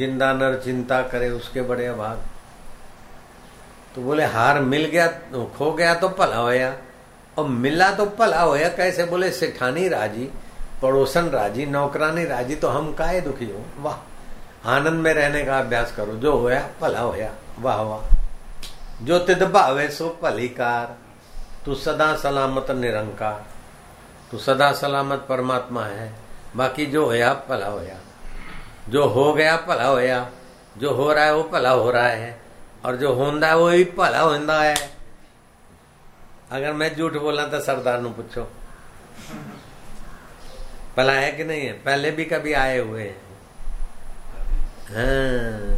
ज़िंदा नर चिंता करे उसके बड़े अभाग। तो बोले, हार मिल गया, खो गया तो भला होया। और मिला तो भला होया कैसे? बोले, सेठानी राज़ी, पड़ोसन राज़ी, नौकरानी राज़ी तो हम काहे दुखी हो? वाह, आनंद में रहने का अभ्यास करो, जो होया भला होया। वाह वाह। जो तिद भावे सो भलीकार तू सदा सलामत निरंकार। तू सदा सलामत परमात्मा है, बाकी जो होया भला होया। जो हो गया भला होया। जो हो रहा है वो भला हो रहा है। और जो होंदा है वो भी भला होंदा है। अगर मैं झूठ बोला तो सरदार नु पूछो भला है कि नहीं है? पहले भी कभी आए हुए हैं। हाँ।